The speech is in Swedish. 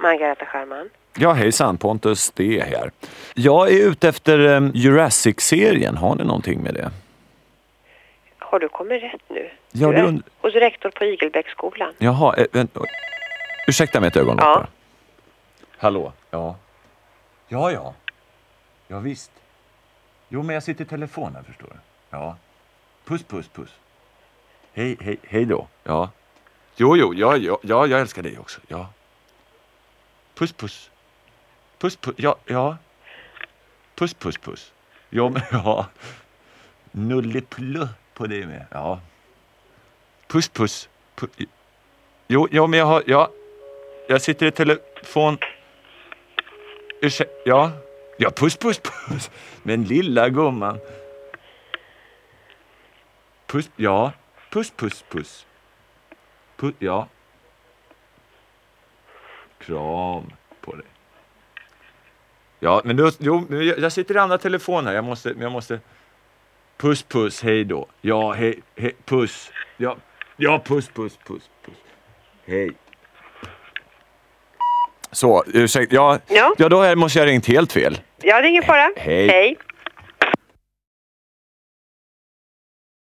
Margareta Scherman. Ja, hejsan. Pontus D här. Jag är ute efter um, Jurassic-serien. Har ni någonting med det? Har du kommit rätt nu? Ja, du är und- hos rektor på Igelbäcksskolan. Jaha, eh, vänt, ursäkta mig ett ögonblick Ja. bara. Hallå? Ja. Ja, ja. Ja, visst. Jo, men jag sitter i telefon här, förstår du. Ja. Puss, puss, puss. Hej, hej, hej då. Ja. Jo, jo, ja, ja, ja, jag älskar dig också. Ja. Puss, puss. Puss, puss. Ja, ja. Puss, puss, puss. Ja, men ja. Nulleplull på det med. Ja. Puss, puss. puss. Jo, ja, men jag har, ja. Jag sitter i telefon. Ursäkta, ja. Ja, puss, puss, puss. Men lilla gumman. Puss, ja. Puss, puss, puss. Puss, ja. Kram på dig. Ja, men då, jo, jag sitter i andra telefon här. Jag måste, jag måste. Puss, puss, hej då. Ja, hej, hej, puss. Ja, ja, puss, puss, puss, puss. Hej. Så, ursäkta. Ja, Ja. ja då måste jag ha ringt helt fel. Ja, det är ingen fara. Hej. Hej.